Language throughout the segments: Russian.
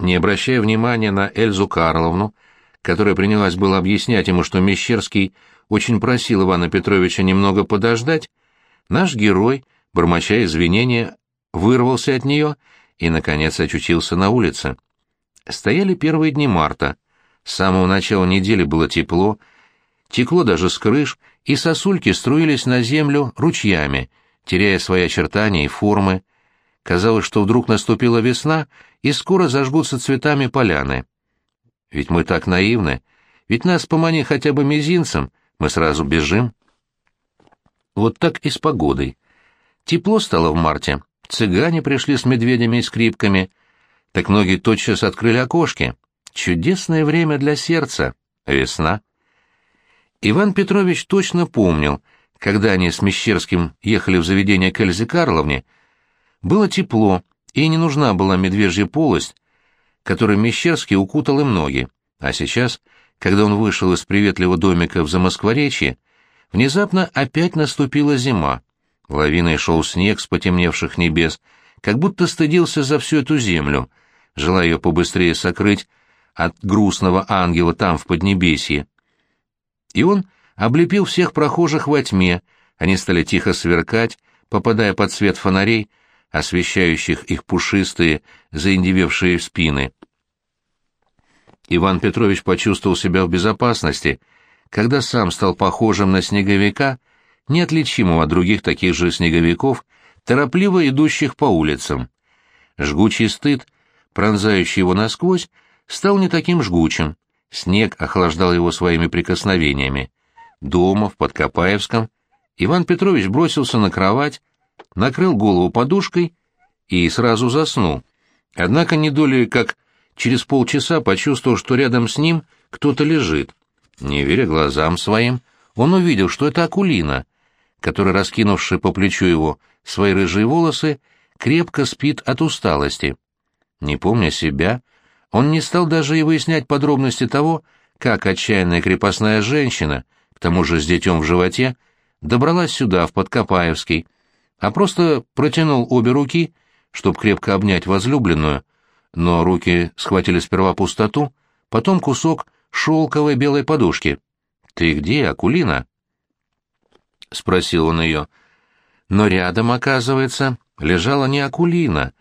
Не обращая внимания на Эльзу Карловну, которая принялась было объяснять ему, что Мещерский очень просил Ивана Петровича немного подождать, наш герой, бормоча извинения, вырвался от нее и, наконец, очутился на улице. Стояли первые дни марта. С самого начала недели было тепло, текло даже с крыш, и сосульки струились на землю ручьями, теряя свои очертания и формы. Казалось, что вдруг наступила весна, и скоро зажгутся цветами поляны. Ведь мы так наивны, ведь нас помани хотя бы мизинцем, мы сразу бежим. Вот так и с погодой. Тепло стало в марте, цыгане пришли с медведями и скрипками, так многие тотчас открыли окошки. Чудесное время для сердца, весна. Иван Петрович точно помнил, когда они с Мещерским ехали в заведение к Эльзе Карловне, было тепло, и не нужна была медвежья полость, которой Мещерский укутал им ноги, а сейчас, когда он вышел из приветливого домика в Замоскворечье, внезапно опять наступила зима. Лавиной шел снег с потемневших небес, как будто стыдился за всю эту землю, желая ее побыстрее сокрыть от грустного ангела там, в Поднебесье. И он облепил всех прохожих во тьме, они стали тихо сверкать, попадая под свет фонарей, освещающих их пушистые, заиндевевшие спины. Иван Петрович почувствовал себя в безопасности, когда сам стал похожим на снеговика, неотличимого от других таких же снеговиков, торопливо идущих по улицам. Жгучий стыд, пронзающий его насквозь, стал не таким жгучим. Снег охлаждал его своими прикосновениями. Дома, в Подкопаевском, Иван Петрович бросился на кровать, накрыл голову подушкой и сразу заснул. Однако не долей, как через полчаса почувствовал, что рядом с ним кто-то лежит. Не веря глазам своим, он увидел, что это Акулина, которая, раскинувши по плечу его свои рыжие волосы, крепко спит от усталости. Не помня себя, он не стал даже и выяснять подробности того, как отчаянная крепостная женщина, к тому же с детем в животе, добралась сюда, в Подкопаевский, а просто протянул обе руки, чтобы крепко обнять возлюбленную, но руки схватили сперва пустоту, потом кусок шелковой белой подушки. «Ты где, Акулина?» — спросил он ее. Но рядом, оказывается, лежала не Акулина,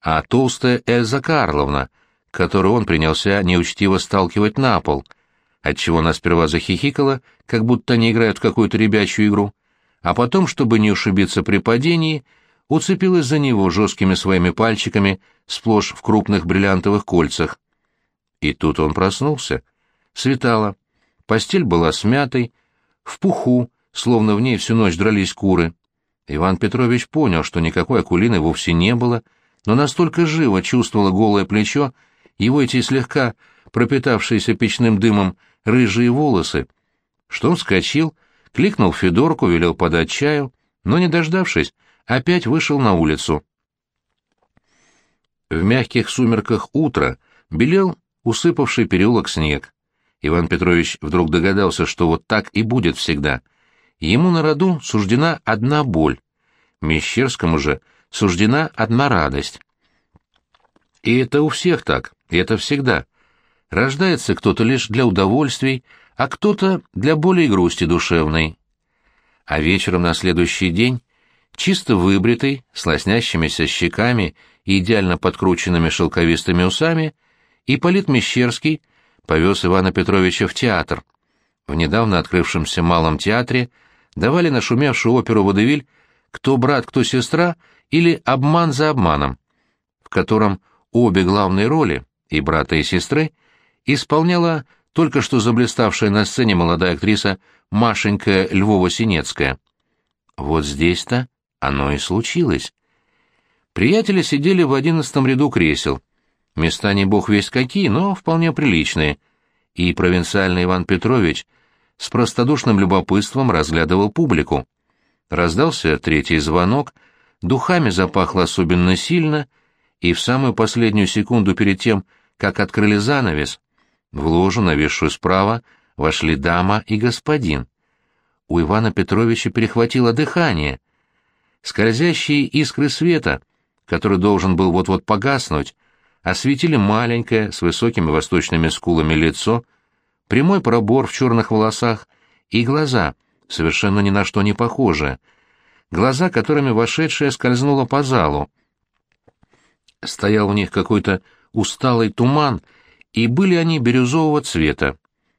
а толстая Эльза Карловна, которую он принялся неучтиво сталкивать на пол, отчего она сперва захихикала, как будто они играют в какую-то ребячью игру, а потом, чтобы не ушибиться при падении, уцепилась за него жесткими своими пальчиками, сплошь в крупных бриллиантовых кольцах. И тут он проснулся. Светало. Постель была смятой, в пуху, словно в ней всю ночь дрались куры. Иван Петрович понял, что никакой акулины вовсе не было, но настолько живо чувствовало голое плечо его эти слегка пропитавшиеся печным дымом рыжие волосы, что он вскочил, кликнул Федорку, велел подать чаю, но, не дождавшись, опять вышел на улицу. В мягких сумерках утра белел усыпавший переулок снег. Иван Петрович вдруг догадался, что вот так и будет всегда. Ему на роду суждена одна боль, Мещерскому же суждена одна радость. И это у всех так, и это всегда. Рождается кто-то лишь для удовольствий, а кто-то для боли и грусти душевной. А вечером на следующий день, чисто выбритый, с лоснящимися щеками и идеально подкрученными шелковистыми усами, Ипполит Мещерский повез Ивана Петровича в театр. В недавно открывшемся Малом театре давали нашумевшую оперу «Водевиль» «Кто брат, кто сестра» или «Обман за обманом», в котором обе главные роли, и брата, и сестры, исполняла только что заблиставшая на сцене молодая актриса Машенька Львова-Синецкая. Вот здесь-то оно и случилось. Приятели сидели в одиннадцатом ряду кресел. Места не бог весть какие, но вполне приличные. И провинциальный Иван Петрович с простодушным любопытством разглядывал публику. Раздался третий звонок, духами запахло особенно сильно, и в самую последнюю секунду перед тем, как открыли занавес, в ложу, нависшую справа, вошли дама и господин. У Ивана Петровича перехватило дыхание. Скользящие искры света, который должен был вот-вот погаснуть, осветили маленькое, с высокими восточными скулами лицо, прямой пробор в черных волосах и глаза, совершенно ни на что не похожие, глаза, которыми вошедшая скользнула по залу. Стоял в них какой-то усталый туман, и были они бирюзового цвета.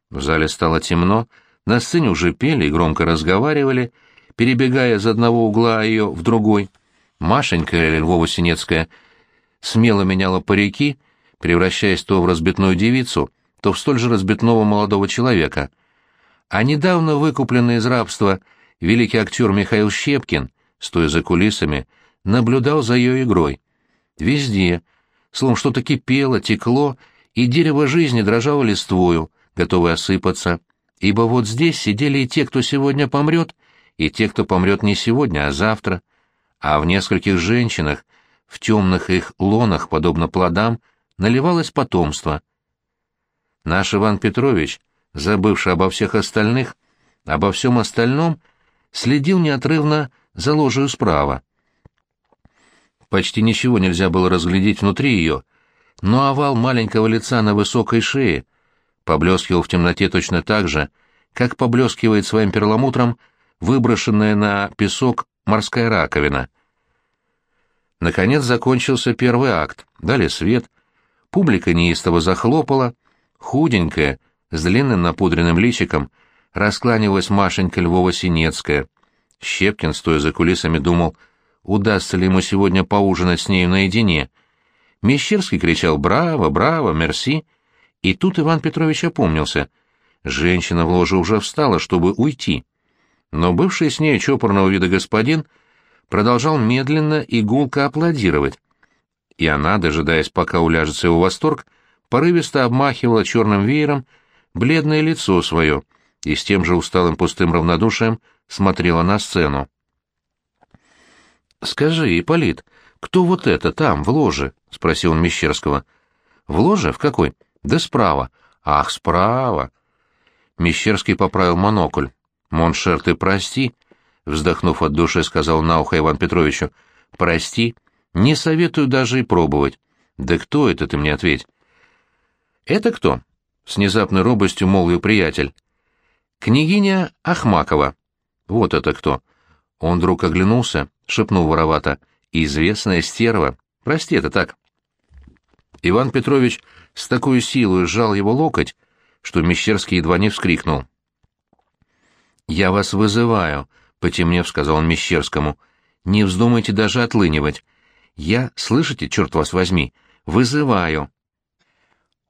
В зале стало темно, на сцене уже пели и громко разговаривали, перебегая из одного угла ее в другой. Машенька или Львова-Синецкая смело меняла парики, превращаясь то в разбитную девицу, то в столь же разбитного молодого человека. А недавно выкупленный из рабства великий актер Михаил Щепкин, стоя за кулисами, наблюдал за ее игрой. Везде, словом, что-то кипело, текло, и дерево жизни дрожало листвою, готовое осыпаться, ибо вот здесь сидели и те, кто сегодня помрет, и те, кто помрет не сегодня, а завтра, а в нескольких женщинах, в темных их лонах, подобно плодам, наливалось потомство. Наш Иван Петрович, забывший обо всех остальных, обо всем остальном, следил неотрывно за ложью справа. Почти ничего нельзя было разглядеть внутри ее, но овал маленького лица на высокой шее поблескивал в темноте точно так же, как поблескивает своим перламутром выброшенная на песок морская раковина. Наконец закончился первый акт, дали свет, публика неистово захлопала, худенькая, с длинным напудренным личиком, раскланивалась Машенька Львова-Синецкая. Щепкин, стоя за кулисами, думал, удастся ли ему сегодня поужинать с нею наедине. Мещерский кричал «Браво! Браво! Мерси!» И тут Иван Петрович опомнился. Женщина в ложе уже встала, чтобы уйти но бывший с ней чопорного вида господин продолжал медленно и гулко аплодировать, и она, дожидаясь, пока уляжется его восторг, порывисто обмахивала черным веером бледное лицо свое и с тем же усталым пустым равнодушием смотрела на сцену. «Скажи, Ипполит, кто вот это там, в ложе?» — спросил он Мещерского. «В ложе? В какой?» «Да справа». «Ах, справа!» Мещерский поправил монокль. «Mon cher, ты прости», — вздохнув от души, сказал на ухо Иван Петровичу. «Прости. Не советую даже и пробовать». «Да кто это, ты мне ответь?» «Это кто?» — с внезапной робостью молвил приятель. «Княгиня Ахмакова». «Вот это кто?» Он вдруг оглянулся, шепнул воровато. «Известная стерва. Прости, это так». Иван Петрович с такой силой сжал его локоть, что Мещерский едва не вскрикнул. «Я вас вызываю», — потемнев сказал он Мещерскому. «Не вздумайте даже отлынивать. Я, слышите, черт вас возьми, вызываю».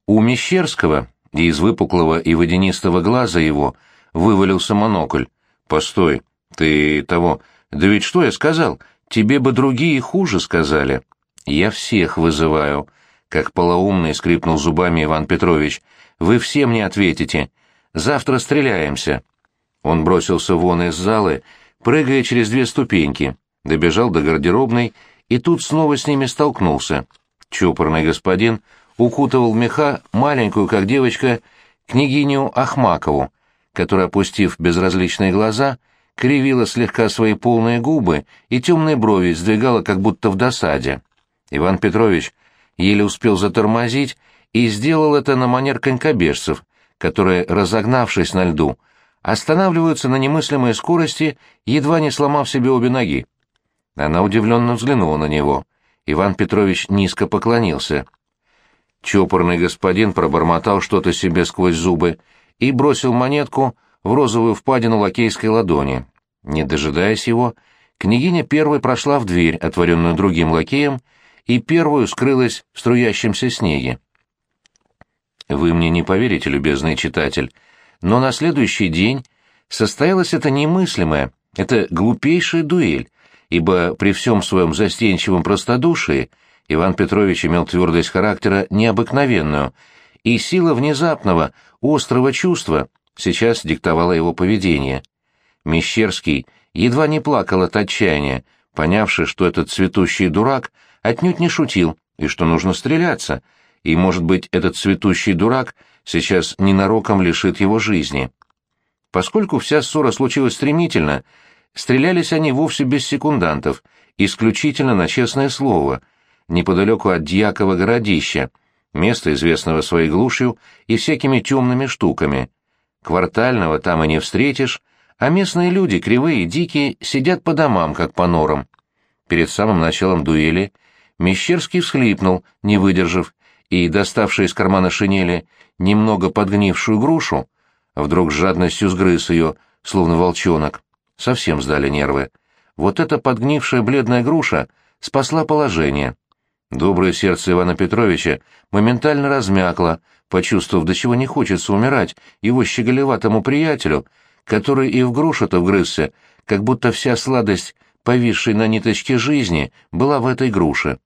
У Мещерского из выпуклого и водянистого глаза его вывалился монокль. «Постой, ты того... Да ведь что я сказал? Тебе бы другие хуже сказали». «Я всех вызываю», — как полоумный скрипнул зубами Иван Петрович. «Вы все мне ответите. Завтра стреляемся». Он бросился вон из залы, прыгая через две ступеньки, добежал до гардеробной и тут снова с ними столкнулся. Чопорный господин укутывал меха маленькую, как девочка, княгиню Ахмакову, которая, опустив безразличные глаза, кривила слегка свои полные губы и темные брови сдвигала, как будто в досаде. Иван Петрович еле успел затормозить и сделал это на манер конькобежцев, которые, разогнавшись на льду, останавливаются на немыслимой скорости, едва не сломав себе обе ноги. Она удивленно взглянула на него. Иван Петрович низко поклонился. Чопорный господин пробормотал что-то себе сквозь зубы и бросил монетку в розовую впадину лакейской ладони. Не дожидаясь его, княгиня первой прошла в дверь, отворенную другим лакеем, и первую скрылась в струящемся снеге. Вы мне не поверите, любезный читатель, но на следующий день состоялась эта немыслимая, это глупейшая дуэль, ибо при всем своем застенчивом простодушии Иван Петрович имел твердость характера необыкновенную, и сила внезапного, острого чувства сейчас диктовала его поведение. Мещерский едва не плакал от отчаяния, понявший, что этот цветущий дурак отнюдь не шутил и что нужно стреляться, и, может быть, этот цветущий дурак — сейчас ненароком лишит его жизни. Поскольку вся ссора случилась стремительно, стрелялись они вовсе без секундантов, исключительно на честное слово, неподалеку от Дьякова городища, место, известного своей глушью и всякими темными штуками. Квартального там и не встретишь, а местные люди, кривые и дикие, сидят по домам, как по норам. Перед самым началом дуэли Мещерский всхлипнул, не выдержав, и, доставший из кармана шинели немного подгнившую грушу, вдруг с жадностью сгрыз ее, словно волчонок. Совсем сдали нервы. Вот эта подгнившая бледная груша спасла положение. Доброе сердце Ивана Петровича моментально размякло, почувствовав, до чего не хочется умирать его щеголеватому приятелю, который и в грушу-то вгрызся, как будто вся сладость, повисшей на ниточке жизни, была в этой груше.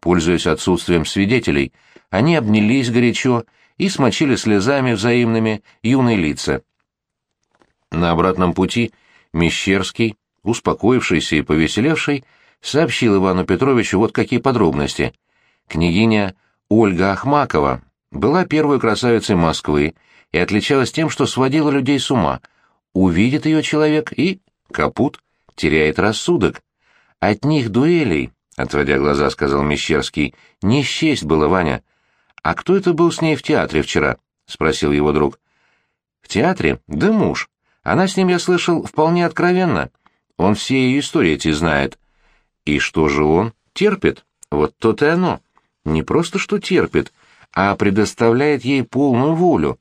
Пользуясь отсутствием свидетелей, они обнялись горячо и смочили слезами взаимными юные лица. На обратном пути Мещерский, успокоившийся и повеселевший, сообщил Ивану Петровичу вот какие подробности. Княгиня Ольга Ахмакова была первой красавицей Москвы и отличалась тем, что сводила людей с ума. Увидит ее человек и, капут, теряет рассудок. От них дуэлей, — отводя глаза, сказал Мещерский, — не счесть было, Ваня. А кто это был с ней в театре вчера? — спросил его друг. В театре? Да муж. Она с ним, я слышал, вполне откровенно. Он все ее истории эти знает. И что же он? Терпит. Вот то-то и оно. Не просто что терпит, а предоставляет ей полную волю.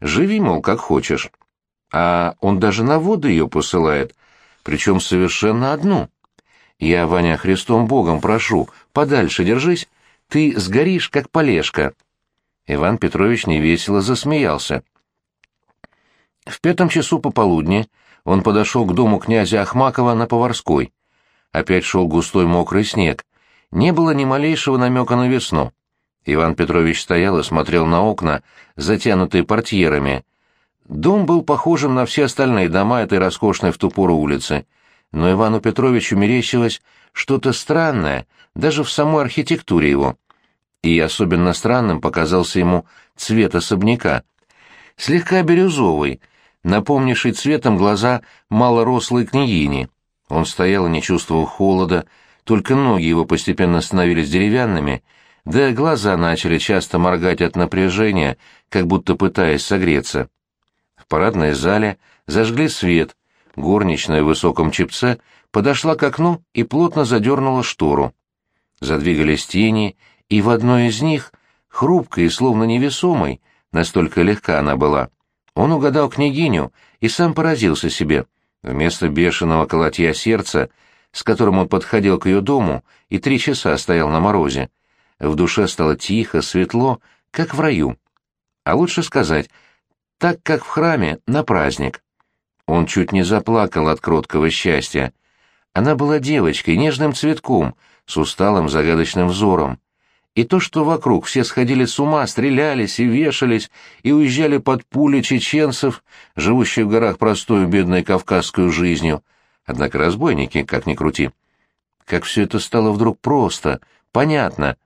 Живи, мол, как хочешь. А он даже на воду ее посылает, причем совершенно одну. Я, Ваня, Христом Богом прошу, подальше держись, ты сгоришь, как полежка. Иван Петрович невесело засмеялся. В пятом часу пополудни он подошел к дому князя Ахмакова на Поварской. Опять шел густой мокрый снег. Не было ни малейшего намека на весну. Иван Петрович стоял и смотрел на окна, затянутые портьерами. Дом был похожим на все остальные дома этой роскошной в ту пору улицы, но Ивану Петровичу мерещилось что-то странное даже в самой архитектуре его. И особенно странным показался ему цвет особняка. Слегка бирюзовый, напомнивший цветом глаза малорослой княгини. Он стоял и не чувствовал холода, только ноги его постепенно становились деревянными, да глаза начали часто моргать от напряжения, как будто пытаясь согреться. В парадной зале зажгли свет, горничная в высоком чепце подошла к окну и плотно задернула штору. Задвигались тени, и в одной из них, хрупкой и словно невесомой, настолько легка она была, он угадал княгиню и сам поразился себе. Вместо бешеного колотья сердца, с которым он подходил к ее дому и три часа стоял на морозе, в душе стало тихо, светло, как в раю. А лучше сказать, так, как в храме на праздник. Он чуть не заплакал от кроткого счастья. Она была девочкой, нежным цветком, с усталым загадочным взором и то, что вокруг все сходили с ума, стрелялись и вешались, и уезжали под пули чеченцев, живущих в горах простую бедной кавказскую жизнью. Однако разбойники, как ни крути. Как все это стало вдруг просто, понятно.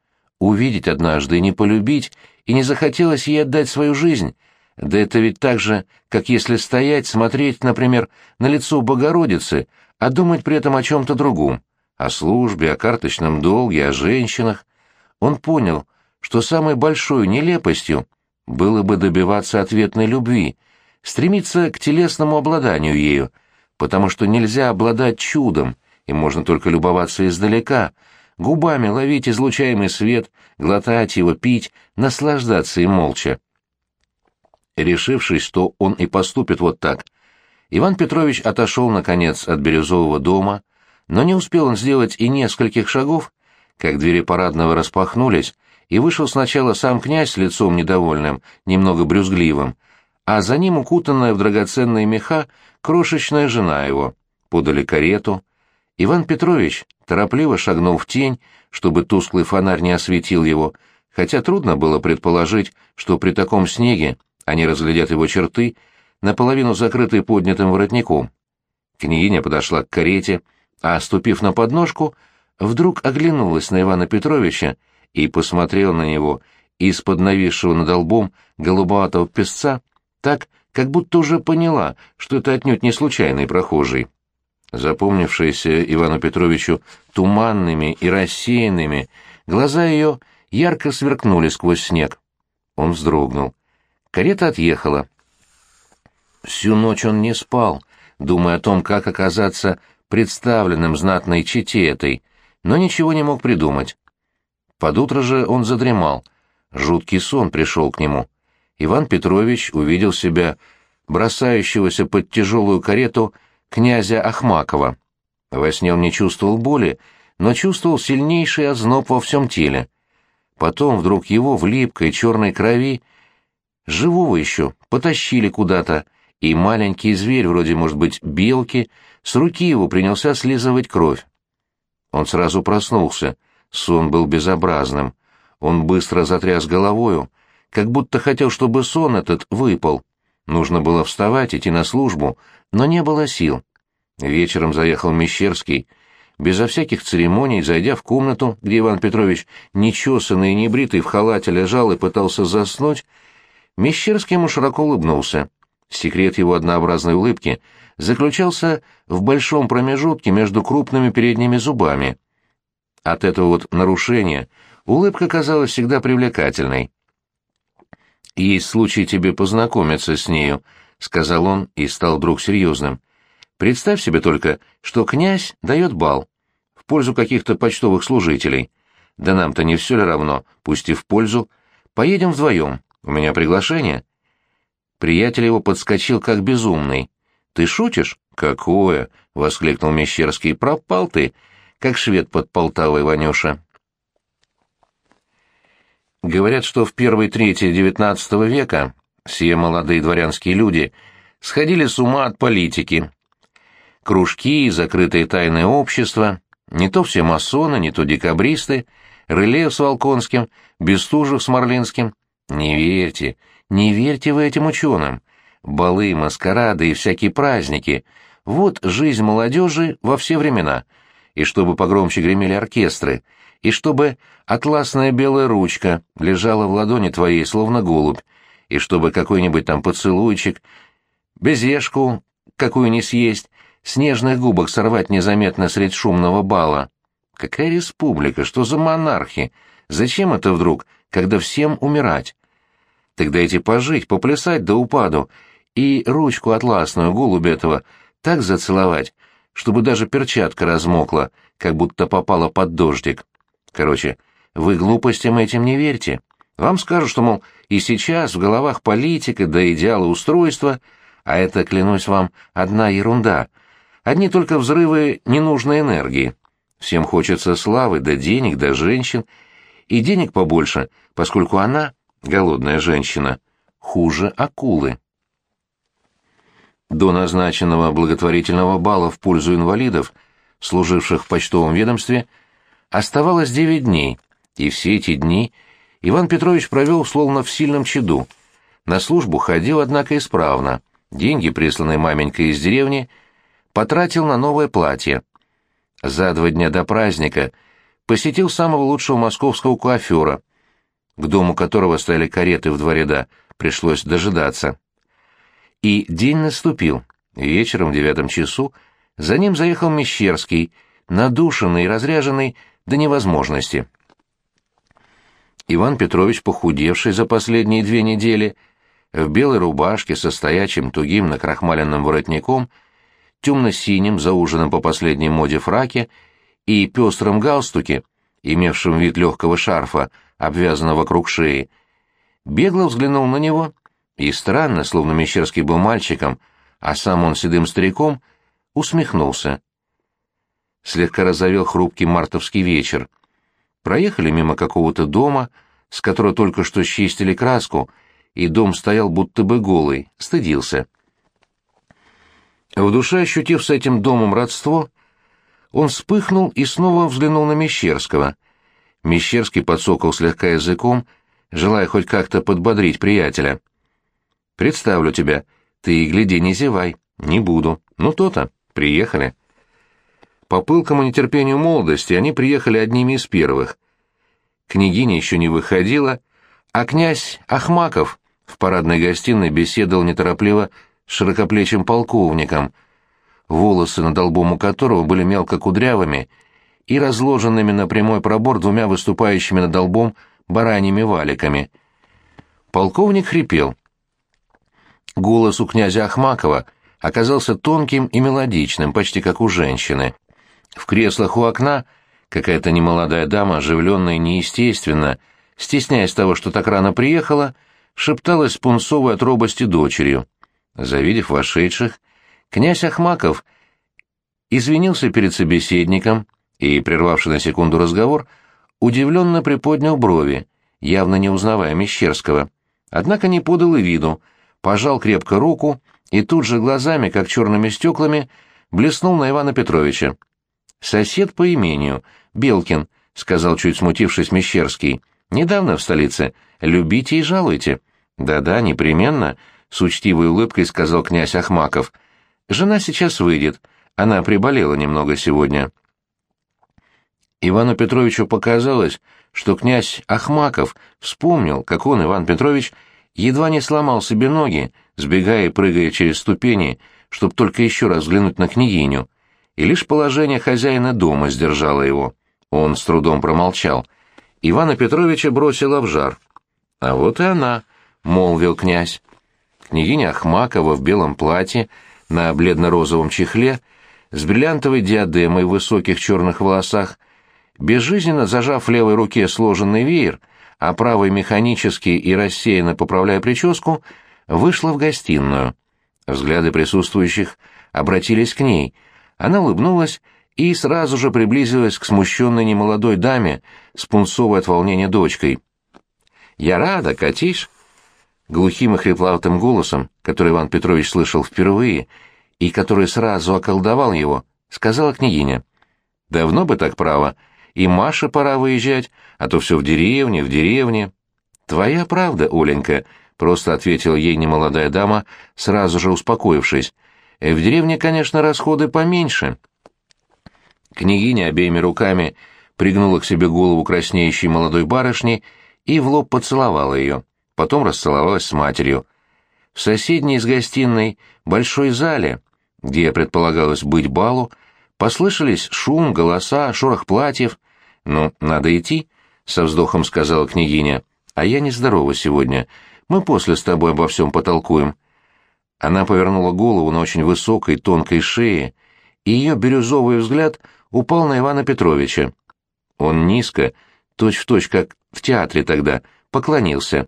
Увидеть однажды и не полюбить, и не захотелось ей отдать свою жизнь. Да это ведь так же, как если стоять, смотреть, например, на лицо Богородицы, а думать при этом о чем-то другом. О службе, о карточном долге, о женщинах он понял, что самой большой нелепостью было бы добиваться ответной любви, стремиться к телесному обладанию ею, потому что нельзя обладать чудом, и можно только любоваться издалека, губами ловить излучаемый свет, глотать его, пить, наслаждаться им молча. Решившись, что он и поступит вот так, Иван Петрович отошел, наконец, от бирюзового дома, но не успел он сделать и нескольких шагов, как двери парадного распахнулись, и вышел сначала сам князь с лицом недовольным, немного брюзгливым, а за ним укутанная в драгоценные меха крошечная жена его. Подали карету. Иван Петрович торопливо шагнул в тень, чтобы тусклый фонарь не осветил его, хотя трудно было предположить, что при таком снеге они разглядят его черты, наполовину закрытые поднятым воротником. Княгиня подошла к карете, а, ступив на подножку, вдруг оглянулась на Ивана Петровича и посмотрела на него из-под нависшего над лбом голубоватого песца так, как будто уже поняла, что это отнюдь не случайный прохожий. Запомнившиеся Ивану Петровичу туманными и рассеянными, Глаза ее ярко сверкнули сквозь снег. Он вздрогнул. Карета отъехала. Всю ночь он не спал, думая о том, как оказаться представленным знатной чете этой, но ничего не мог придумать. Под утро же он задремал. Жуткий сон пришел к нему. Иван Петрович увидел себя бросающегося под тяжелую карету князя Ахмакова. Во сне он не чувствовал боли, но чувствовал сильнейший озноб во всем теле. Потом вдруг его в липкой черной крови, живого еще, потащили куда-то, и маленький зверь, вроде, может быть, белки, с руки его принялся слизывать кровь. Он сразу проснулся, сон был безобразным. Он быстро затряс головою, как будто хотел, чтобы сон этот выпал. Нужно было вставать, идти на службу, но не было сил. Вечером заехал Мещерский, безо всяких церемоний, зайдя в комнату, где Иван Петрович, нечесанный и небритый, в халате лежал и пытался заснуть, Мещерский ему широко улыбнулся. Секрет его однообразной улыбки заключался в большом промежутке между крупными передними зубами. От этого вот нарушения улыбка казалась всегда привлекательной. «Есть случай тебе познакомиться с нею», — сказал он и стал вдруг серьезным. «Представь себе только, что князь дает бал в пользу каких-то почтовых служителей. Да нам-то не все ли равно, пусть и в пользу. Поедем вдвоем, у меня приглашение». Приятель его подскочил как безумный. «Ты шутишь?» «Какое?» — воскликнул Мещерский. «Пропал ты, как швед под Полтавой, Ванюша». Говорят, что в первой трети XIX века все молодые дворянские люди сходили с ума от политики. Кружки закрытые тайные общества, не то все масоны, не то декабристы, Рылеев с Волконским, Бестужев с Марлинским. Не верьте, не верьте вы этим ученым. Балы, маскарады и всякие праздники — вот жизнь молодежи во все времена. И чтобы погромче гремели оркестры — и чтобы атласная белая ручка лежала в ладони твоей, словно голубь, и чтобы какой-нибудь там поцелуйчик, безешку какую не съесть, снежных губок сорвать незаметно средь шумного бала. Какая республика, что за монархи? Зачем это вдруг, когда всем умирать? Тогда эти пожить, поплясать до упаду, и ручку атласную голубь этого так зацеловать, чтобы даже перчатка размокла, как будто попала под дождик. Короче, вы глупостям этим не верьте. Вам скажут, что, мол, и сейчас в головах политика да идеалы устройства, а это, клянусь вам, одна ерунда. Одни только взрывы ненужной энергии. Всем хочется славы, да денег, да женщин. И денег побольше, поскольку она, голодная женщина, хуже акулы. До назначенного благотворительного бала в пользу инвалидов, служивших в почтовом ведомстве, Оставалось девять дней, и все эти дни Иван Петрович провел словно в сильном чаду. На службу ходил, однако, исправно. Деньги, присланные маменькой из деревни, потратил на новое платье. За два дня до праздника посетил самого лучшего московского куафера, к дому которого стояли кареты в два ряда, пришлось дожидаться. И день наступил. Вечером в девятом часу за ним заехал Мещерский, надушенный и разряженный до невозможности. Иван Петрович, похудевший за последние две недели, в белой рубашке со стоячим тугим накрахмаленным воротником, темно-синим, зауженным по последней моде фраке и пестром галстуке, имевшим вид легкого шарфа, обвязанного вокруг шеи, бегло взглянул на него и странно, словно Мещерский был мальчиком, а сам он седым стариком, усмехнулся слегка разовел хрупкий мартовский вечер. Проехали мимо какого-то дома, с которого только что счистили краску, и дом стоял будто бы голый, стыдился. В душе, ощутив с этим домом родство, он вспыхнул и снова взглянул на Мещерского. Мещерский подсокал слегка языком, желая хоть как-то подбодрить приятеля. «Представлю тебя. Ты, гляди, не зевай. Не буду. Ну, то-то. Приехали». По пылкому нетерпению молодости они приехали одними из первых. Княгиня еще не выходила, а князь Ахмаков в парадной гостиной беседовал неторопливо с широкоплечим полковником, волосы над лбом у которого были мелко кудрявыми и разложенными на прямой пробор двумя выступающими над долбом бараньими валиками. Полковник хрипел. Голос у князя Ахмакова оказался тонким и мелодичным, почти как у женщины. В креслах у окна какая-то немолодая дама, оживленная и неестественно, стесняясь того, что так рано приехала, шепталась с пунцовой от робости дочерью. Завидев вошедших, князь Ахмаков извинился перед собеседником и, прервавший на секунду разговор, удивленно приподнял брови, явно не узнавая Мещерского. Однако не подал и виду, пожал крепко руку и тут же глазами, как черными стеклами, блеснул на Ивана Петровича. «Сосед по имению, Белкин», — сказал чуть смутившись Мещерский, — «недавно в столице. Любите и жалуйте». «Да-да, непременно», — с учтивой улыбкой сказал князь Ахмаков. «Жена сейчас выйдет. Она приболела немного сегодня». Ивану Петровичу показалось, что князь Ахмаков вспомнил, как он, Иван Петрович, едва не сломал себе ноги, сбегая и прыгая через ступени, чтобы только еще раз взглянуть на княгиню, и лишь положение хозяина дома сдержало его. Он с трудом промолчал. Ивана Петровича бросила в жар. «А вот и она», — молвил князь. Княгиня Ахмакова в белом платье, на бледно-розовом чехле, с бриллиантовой диадемой в высоких черных волосах, безжизненно зажав в левой руке сложенный веер, а правой механически и рассеянно поправляя прическу, вышла в гостиную. Взгляды присутствующих обратились к ней. Она улыбнулась и сразу же приблизилась к смущенной немолодой даме с пунцовой от волнения дочкой. «Я рада, Катиш!» Глухим и хрипловатым голосом, который Иван Петрович слышал впервые и который сразу околдовал его, сказала княгиня. «Давно бы так право!» И Маше пора выезжать, а то все в деревне, в деревне. Твоя правда, Оленька, просто ответила ей немолодая дама, сразу же успокоившись. «Э, в деревне, конечно, расходы поменьше. Княгиня обеими руками пригнула к себе голову краснеющей молодой барышни и в лоб поцеловала ее. Потом расцеловалась с матерью. В соседней с гостиной большой зале, где предполагалось быть балу, послышались шум, голоса, шорох платьев, «Ну, надо идти», — со вздохом сказала княгиня. «А я нездорова сегодня. Мы после с тобой обо всем потолкуем». Она повернула голову на очень высокой, тонкой шее, и ее бирюзовый взгляд упал на Ивана Петровича. Он низко, точь-в-точь, точь, как в театре тогда, поклонился.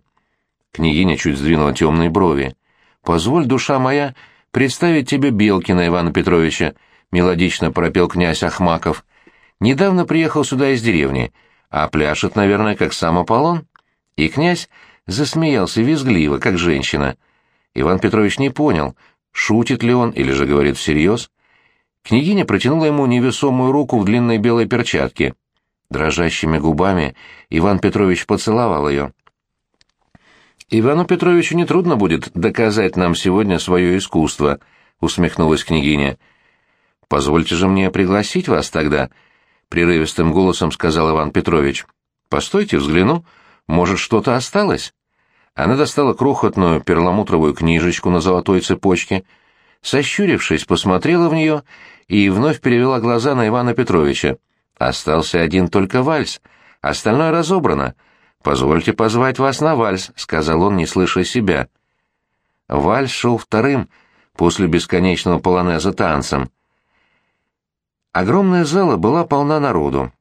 Княгиня чуть сдвинула темные брови. «Позволь, душа моя, представить тебе Белкина Ивана Петровича», — мелодично пропел князь Ахмаков. Недавно приехал сюда из деревни, а пляшет, наверное, как сам Аполлон. И князь засмеялся визгливо, как женщина. Иван Петрович не понял, шутит ли он или же говорит всерьез. Княгиня протянула ему невесомую руку в длинной белой перчатке. Дрожащими губами Иван Петрович поцеловал ее. «Ивану Петровичу нетрудно будет доказать нам сегодня свое искусство», — усмехнулась княгиня. «Позвольте же мне пригласить вас тогда», — прерывистым голосом сказал Иван Петрович. «Постойте, взгляну. Может, что-то осталось?» Она достала крохотную перламутровую книжечку на золотой цепочке, сощурившись, посмотрела в нее и вновь перевела глаза на Ивана Петровича. «Остался один только вальс. Остальное разобрано. Позвольте позвать вас на вальс», — сказал он, не слыша себя. Вальс шел вторым после бесконечного полонеза танцем. Огромная зала была полна народу.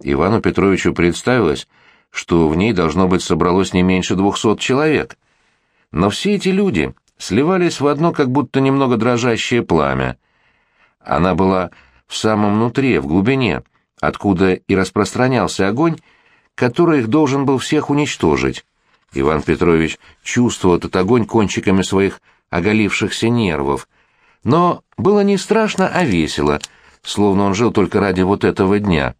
Ивану Петровичу представилось, что в ней должно быть собралось не меньше двухсот человек. Но все эти люди сливались в одно как будто немного дрожащее пламя. Она была в самом нутре, в глубине, откуда и распространялся огонь, который их должен был всех уничтожить. Иван Петрович чувствовал этот огонь кончиками своих оголившихся нервов. Но было не страшно, а весело — словно он жил только ради вот этого дня.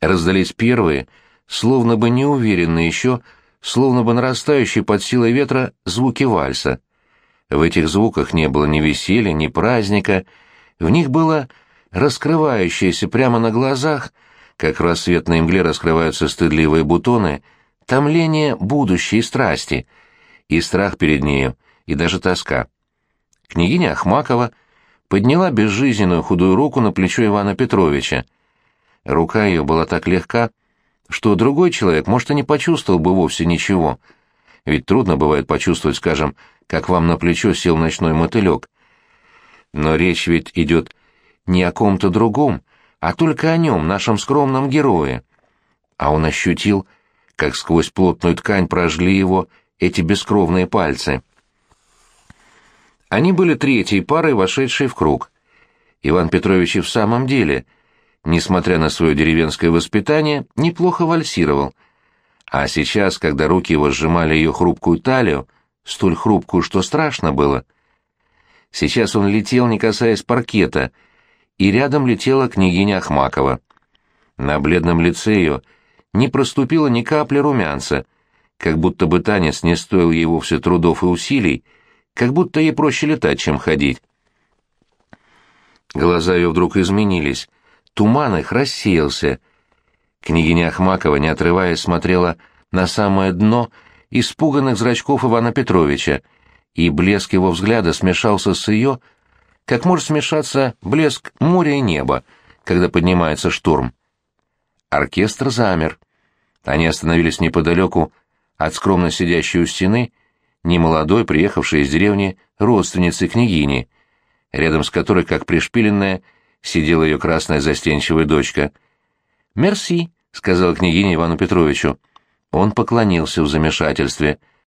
Раздались первые, словно бы неуверенные еще, словно бы нарастающие под силой ветра звуки вальса. В этих звуках не было ни веселья, ни праздника, в них было раскрывающееся прямо на глазах, как в рассветной мгле раскрываются стыдливые бутоны, томление будущей страсти, и страх перед нею, и даже тоска. Княгиня Ахмакова — подняла безжизненную худую руку на плечо Ивана Петровича. Рука ее была так легка, что другой человек, может, и не почувствовал бы вовсе ничего. Ведь трудно бывает почувствовать, скажем, как вам на плечо сел ночной мотылек. Но речь ведь идет не о ком-то другом, а только о нем, нашем скромном герое. А он ощутил, как сквозь плотную ткань прожгли его эти бескровные пальцы. Они были третьей парой, вошедшей в круг. Иван Петрович и в самом деле, несмотря на свое деревенское воспитание, неплохо вальсировал. А сейчас, когда руки его сжимали ее хрупкую талию, столь хрупкую, что страшно было, сейчас он летел, не касаясь паркета, и рядом летела княгиня Ахмакова. На бледном лице ее не проступило ни капли румянца, как будто бы танец не стоил ей вовсе трудов и усилий, как будто ей проще летать, чем ходить. Глаза ее вдруг изменились, туман их рассеялся. Княгиня Ахмакова, не отрываясь, смотрела на самое дно испуганных зрачков Ивана Петровича, и блеск его взгляда смешался с ее, как может смешаться блеск моря и неба, когда поднимается шторм. Оркестр замер. Они остановились неподалеку от скромно сидящей у стены немолодой, приехавшей из деревни, родственницы княгини, рядом с которой, как пришпиленная, сидела ее красная застенчивая дочка. «Мерси», — сказала княгиня Ивану Петровичу. Он поклонился в замешательстве —